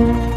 you.